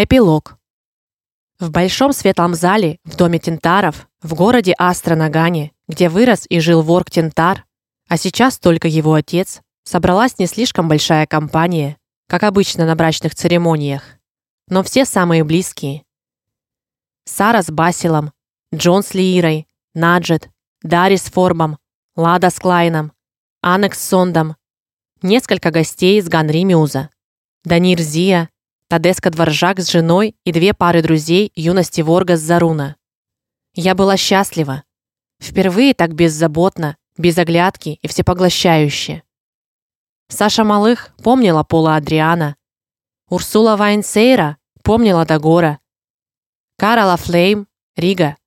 Эпилог. В большом светлом зале в доме Тентаров в городе Астронагане, где вырос и жил ворк Тентар, а сейчас только его отец, собралась не слишком большая компания, как обычно на брачных церемониях, но все самые близкие. Сара с Басилом, Джон с Лирой, Наджет, Дари с Формом, Лада с Клайном, Анекс с Сондом, несколько гостей из Ганримиуза, Данир Зия, Тадеска Дворжак с женой и две пары друзей юности Ворга с Заруна. Я была счастлива. Впервые так беззаботно, без оглядки и всепоглощающе. Саша Малых помнила Пола Адриана. Урсула Вайнсейра помнила Дагора. Карла Флейм, Рига.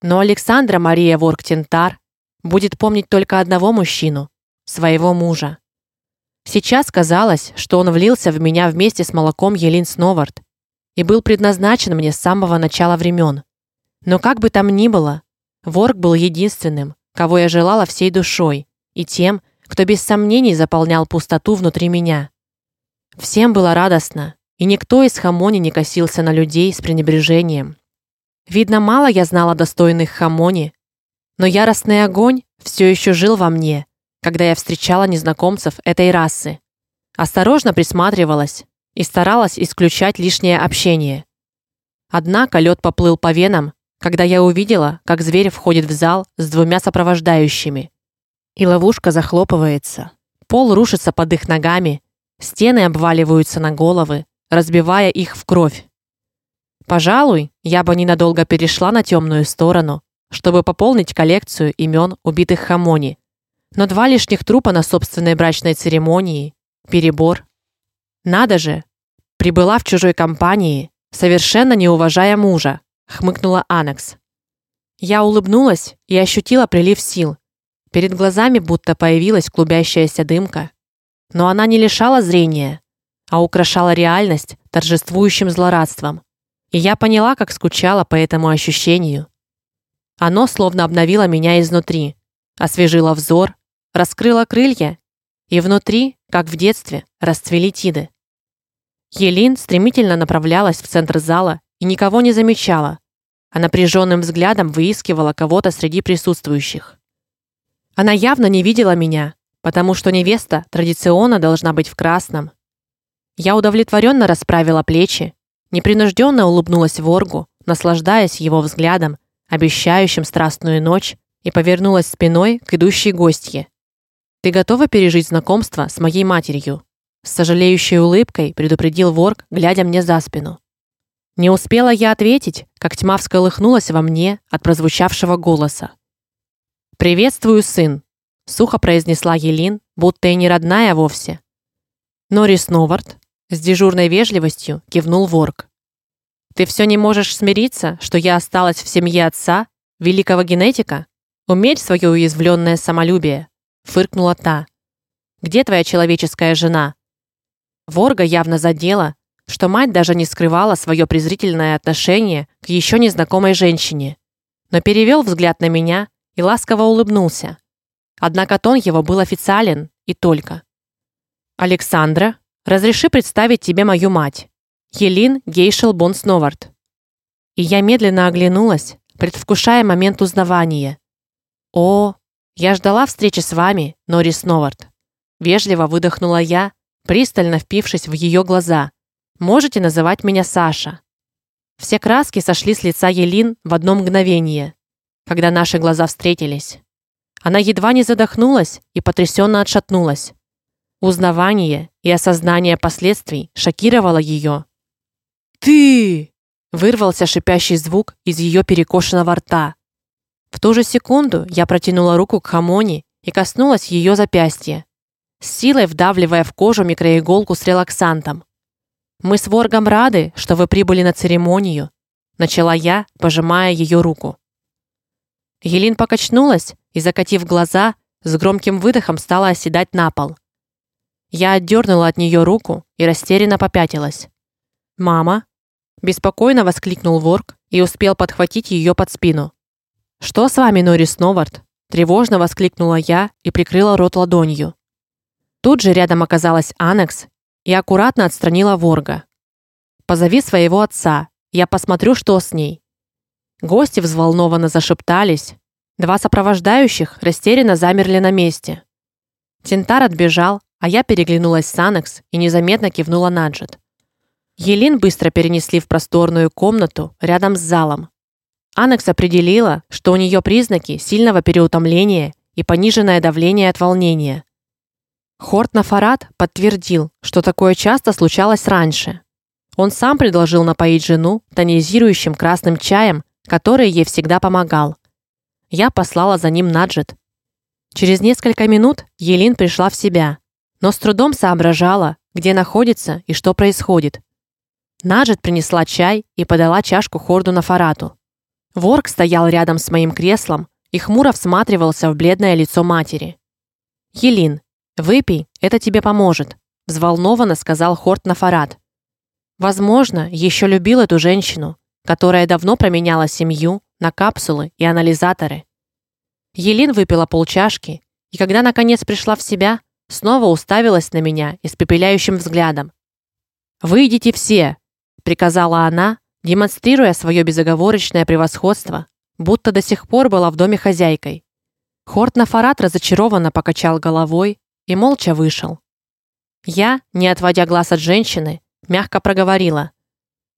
Но Александра Мария Ворктентар будет помнить только одного мужчину своего мужа. Сейчас казалось, что он влился в меня вместе с молоком Елин Сновард и был предназначен мне с самого начала времен. Но как бы там ни было, Ворк был единственным, кого я желала всей душой, и тем, кто без сомнений заполнял пустоту внутри меня. Всем было радостно, и никто из Хамони не косился на людей с пренебрежением. Видно, мало я знала достойных Хамони, но яростный огонь все еще жил во мне, когда я встречала незнакомцев этой расы. Осторожно присматривалась и старалась исключать лишнее общение. Однако лед поплыл по венам, когда я увидела, как зверь входит в зал с двумя сопровождающими. И ловушка захлопывается. Пол рушится под их ногами, стены обваливаются на головы, разбивая их в кровь. Пожалуй, я бы ненадолго перешла на темную сторону, чтобы пополнить коллекцию имен убитых Хамони, но два лишних трупа на собственной брачной церемонии перебор. Надо же, прибыла в чужой компании, совершенно не уважая мужа, хмыкнула Анекс. Я улыбнулась и ощутила прилив сил. Перед глазами будто появилась клубящаяся дымка, но она не лишала зрения, а украшала реальность торжествующим злорадством. И я поняла, как скучала по этому ощущению. Оно словно обновило меня изнутри, освежило взор, раскрыла крылья, и внутри, как в детстве, расцвели тиды. Елин стремительно направлялась в центр зала и никого не замечала, а напряженным взглядом выискивала кого-то среди присутствующих. Она явно не видела меня, потому что невеста традиционно должна быть в красном. Я удовлетворенно расправила плечи, непринужденно улыбнулась Воргу, наслаждаясь его взглядом, обещающим страстную ночь, и повернулась спиной к идущей гостье, ты готова пережить знакомство с моей матерью? С сожалеющей улыбкой предупредил Ворк, глядя мне за спину. Не успела я ответить, как тьма всколыхнулась во мне от прозвучавшего голоса. Приветствую, сын, сухо произнесла Елин, будто и не родная вовсе. Норис Новард с дежурной вежливостью кивнул Ворк. Ты все не можешь смириться, что я осталась в семье отца, великого генетика? Умерь свое уязвленное самолюбие фыркнула та. Где твоя человеческая жена? Ворга явно задела, что мать даже не скрывала свое презрительное отношение к еще незнакомой женщине, но перевел взгляд на меня и ласково улыбнулся. Однако тон его был официален и только. Александра, разреши представить тебе мою мать, Елин Гейшел Бонсновард. И я медленно оглянулась, предвкушая момент узнавания. О, я ждала встречи с вами, Норис Новард. Вежливо выдохнула я, пристально впившись в ее глаза. Можете называть меня Саша. Все краски сошли с лица Елин в одно мгновение, когда наши глаза встретились. Она едва не задохнулась и потрясенно отшатнулась. Узнавание и осознание последствий шокировало ее. Ты вырвался шипящий звук из ее перекошенного рта. В ту же секунду я протянула руку к Хамони и коснулась ее запястья, с силой вдавливая в кожу микроиголку с релаксантом. Мы с Воргом рады, что вы прибыли на церемонию, начала я, пожимая ее руку. Елин покачнулась и, закатив глаза, с громким выдохом стала оседать на пол. Я отдернула от нее руку и растерянно попятилась. "Мама!" беспокойно воскликнул Ворк и успел подхватить ее под спину. Что с вами, Норис Новард? тревожно воскликнула я и прикрыла рот ладонью. Тут же рядом оказалась Анекс и аккуратно отстранила ворга. Позови своего отца. Я посмотрю, что с ней. Гости взволнованно зашептались. Два сопровождающих растерянно замерли на месте. Тентар отбежал, а я переглянулась с Анекс и незаметно кивнула на Джет. Елин быстро перенесли в просторную комнату рядом с залом. Анекс определила, что у нее признаки сильного переутомления и пониженное давление от волнения. Хорт Нафарат подтвердил, что такое часто случалось раньше. Он сам предложил напоить жену тонизирующим красным чаем, который ей всегда помогал. Я послала за ним Наджет. Через несколько минут Елин пришла в себя, но с трудом соображала, где находится и что происходит. Наджет принесла чай и подала чашку Хорду Нафарату. Ворк стоял рядом с моим креслом и хмуро всматривался в бледное лицо матери. "Елин, выпей, это тебе поможет", взволнованно сказал Хорт Нафарат. Возможно, еще любил эту женщину, которая давно променяла семью на капсулы и анализаторы. Елин выпила полчашки, и когда наконец пришла в себя, снова уставилась на меня испепеляющим взглядом. "Выйдите все", приказала она, демонстрируя свое безоговорочное превосходство, будто до сих пор была в доме хозяйкой. Хорт Нафарат разочарованно покачал головой и молча вышел. Я, не отводя глаз от женщины, мягко проговорила: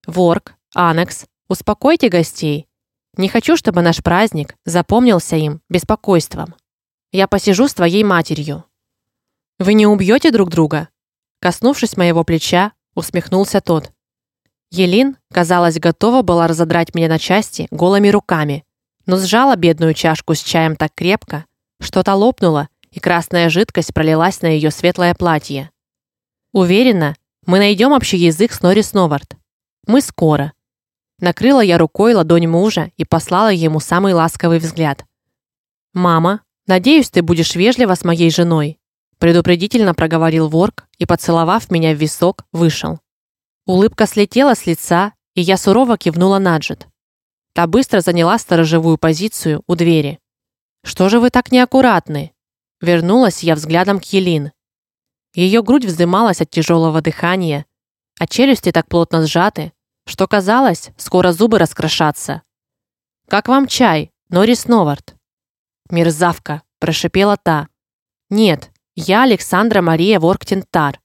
"Ворк, Анекс, успокойте гостей. Не хочу, чтобы наш праздник запомнился им беспокойством. Я посижу с твоей матерью. Вы не убьете друг друга?" Коснувшись моего плеча, усмехнулся тот. Елин, казалось, готова была разодрать меня на части голыми руками, но сжала бедную чашку с чаем так крепко, что та лопнула, и красная жидкость пролилась на ее светлое платье. Уверена, мы найдем общий язык с Норис Новард. Мы скоро. Накрыла я рукой ладонь мужа и послала ему самый ласковый взгляд. Мама, надеюсь, ты будешь вежлива с моей женой, предупредительно проговорил Ворк и поцеловав меня в висок, вышел. Улыбка слетела с лица, и я сурово кивнула на Джет. Та быстро заняла сторожевую позицию у двери. Что же вы так неаккуратны? Вернулась я взглядом к Елин. Ее грудь вздымалась от тяжелого дыхания, а челюсти так плотно сжаты, что казалось, скоро зубы раскрошатся. Как вам чай, Норис Новард? Мерзавка, прошипела та. Нет, я Александра Мария Ворктентар.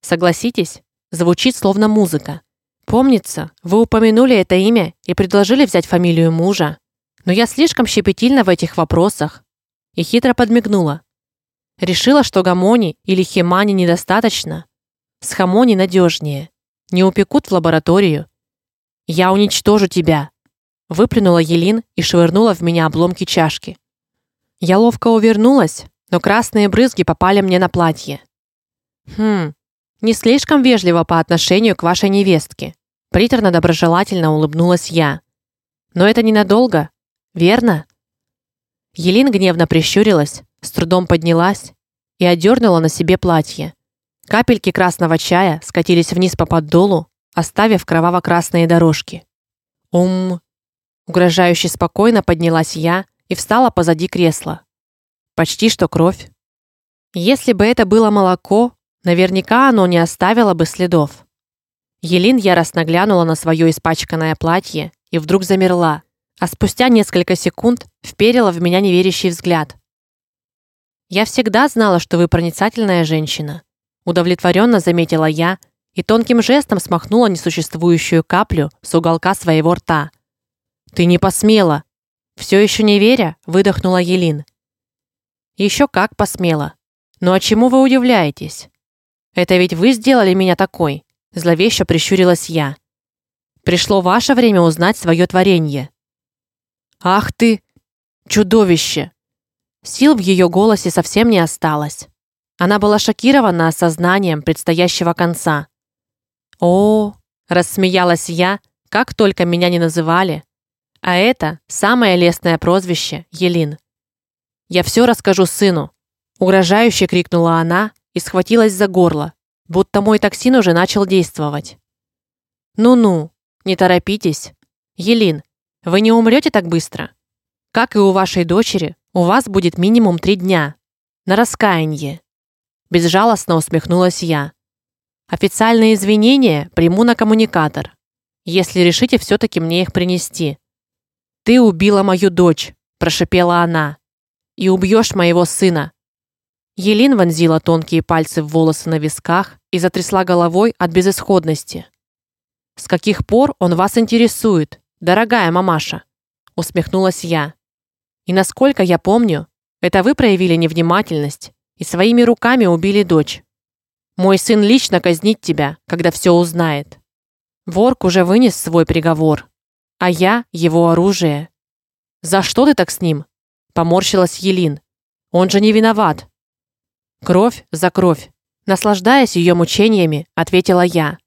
Согласитесь, звучит словно музыка. Помнится, вы упомянули это имя и предложили взять фамилию мужа, но я слишком щепетильна в этих вопросах. И хитро подмигнула. Решила, что гамони или химани недостаточно. С хамони надежнее. Не упекут в лабораторию. Я уничтожу тебя, выплюнула Елин и швырнула в меня обломки чашки. Я ловко увернулась, но красные брызги попали мне на платье. Хм, не слишком вежливо по отношению к вашей невестке. Приторно доброжелательно улыбнулась я. Но это ненадолго, верно? Елин гневно прищурилась, с трудом поднялась и одернула на себе платье. Капельки красного чая скатились вниз по подолу, оставив кроваво-красные дорожки. Ум, угрожающе спокойно поднялась я и встала позади кресла. Почти что кровь. Если бы это было молоко, Наверняка оно не оставило бы следов. Елин яростно глянула на свое испачканное платье и вдруг замерла, а спустя несколько секунд вперила в меня неверящий взгляд. Я всегда знала, что вы проницательная женщина, удовлетворенно заметила я и тонким жестом смахнула несуществующую каплю с уголка своего рта. Ты не посмела, все еще не веря, выдохнула Елин. Еще как посмела. Но а чему вы удивляетесь? Это ведь вы сделали меня такой, зловеще прищурилась я. Пришло ваше время узнать свое творение. Ах ты, чудовище. Сил в ее голосе совсем не осталось. Она была шокирована осознанием предстоящего конца. О, рассмеялась я, как только меня не называли. А это самое лестное прозвище Елин. Я все расскажу сыну, угрожающе крикнула она, и схватилась за горло, будто мой токсин уже начал действовать. Ну-ну, не торопитесь. Елин, вы не умрете так быстро. Как и у вашей дочери, у вас будет минимум три дня на раскаяние. Безжалостно усмехнулась я. Официальные извинения приму на коммуникатор, если решите все таки мне их принести. Ты убила мою дочь, прошипела она. И убьешь моего сына. Елин вонзила тонкие пальцы в волосы на висках и затрясла головой от безысходности. С каких пор он вас интересует, дорогая мамаша? усмехнулась я. И насколько я помню, это вы проявили невнимательность и своими руками убили дочь. Мой сын лично казнит тебя, когда все узнает. Ворк уже вынес свой приговор, а я его оружие. За что ты так с ним? поморщилась Елин. Он же не виноват. Кровь за кровь, наслаждаясь ее мучениями, ответила я.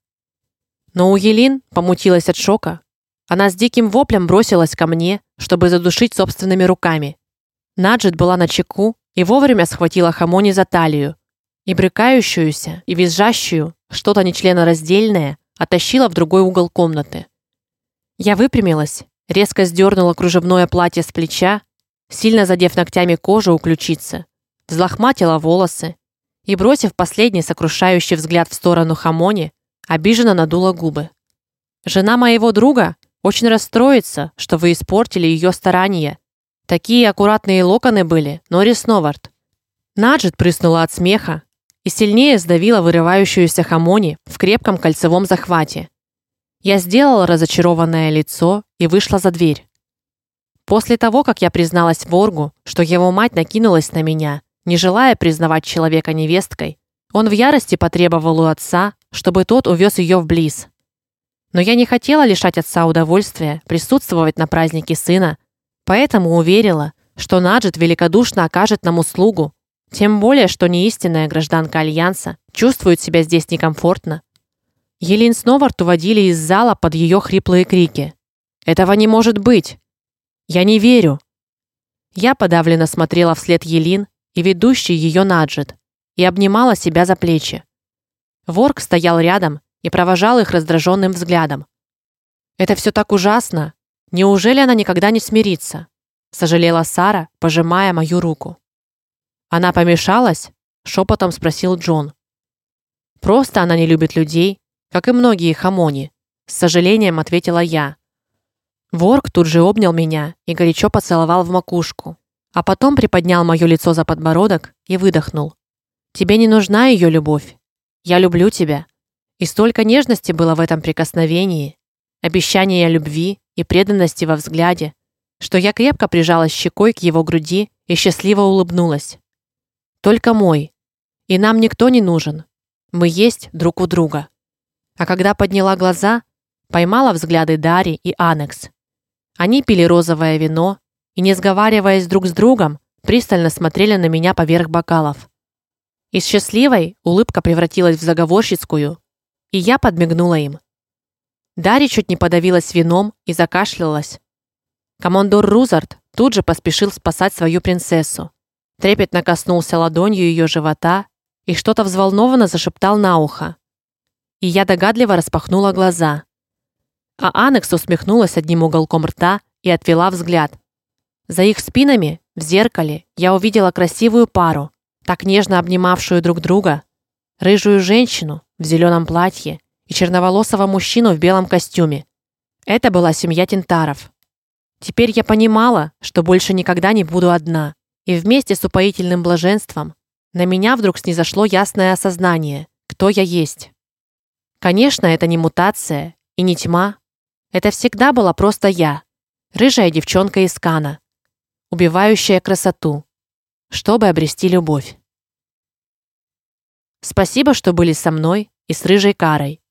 Но у Елин помутилась от шока. Она с диким воплем бросилась ко мне, чтобы задушить собственными руками. Наджет была на чеку и вовремя схватила Хамони за талию, и брыкающуюся и визжащую, что-то нечленораздельное, оттащила в другой угол комнаты. Я выпрямилась, резко сдернула кружевное платье с плеча, сильно задев ногтями кожу у ключицы, взлохматила волосы и, бросив последний сокрушающий взгляд в сторону Хамони, обиженно надула губы. Жена моего друга очень расстроится, что вы испортили ее старания. Такие аккуратные локоны были, Норрис Новард. Наджет прыснула от смеха и сильнее сдавила вырывающуюся Хамони в крепком кольцевом захвате. Я сделала разочарованное лицо и вышла за дверь. После того, как я призналась Воргу, что его мать накинулась на меня, не желая признавать человека невесткой, он в ярости потребовал у отца, чтобы тот увез ее в Близ. Но я не хотела лишать отца удовольствия присутствовать на празднике сына, поэтому уверила, что Наджет великодушно окажет нам услугу тем более, что не истинная гражданка альянса чувствует себя здесь некомфортно. Елин снова уводили из зала под ее хриплые крики. Этого не может быть. Я не верю. Я подавленно смотрела вслед Елин и ведущий ее Наджет и обнимала себя за плечи. Ворк стоял рядом и провожал их раздраженным взглядом. Это все так ужасно. Неужели она никогда не смирится? сожалела Сара, пожимая мою руку. Она помешалась? шепотом спросил Джон. Просто она не любит людей, как и многие хамони, с сожалением ответила я. Ворк тут же обнял меня и горячо поцеловал в макушку, а потом приподнял моё лицо за подбородок и выдохнул. Тебе не нужна её любовь. Я люблю тебя. И столько нежности было в этом прикосновении, обещания любви и преданности во взгляде, что я крепко прижалась щекой к его груди и счастливо улыбнулась. Только мой. И нам никто не нужен. Мы есть друг у друга. А когда подняла глаза, поймала взгляды Дари и Анекс. Они пили розовое вино и не сговариваясь друг с другом, пристально смотрели на меня поверх бокалов. Из счастливой улыбка превратилась в заговорщицкую, и я подмигнула им. Дари чуть не подавилась вином и закашлялась. Командор Рузард тут же поспешил спасать свою принцессу. Трепетно коснулся ладонью ее живота и что-то взволнованно зашептал на ухо. И я догадливо распахнула глаза. А Анекс усмехнулась одним уголком рта и отвела взгляд. За их спинами, в зеркале, я увидела красивую пару, так нежно обнимавшую друг друга, рыжую женщину в зеленом платье и черноволосого мужчину в белом костюме. Это была семья Тинтаров. Теперь я понимала, что больше никогда не буду одна. И вместе с упоительным блаженством на меня вдруг снизошло ясное осознание, кто я есть. Конечно, это не мутация и не тьма. Это всегда была просто я, рыжая девчонка из Кана, убивающая красоту, чтобы обрести любовь. Спасибо, что были со мной и с рыжей Карой.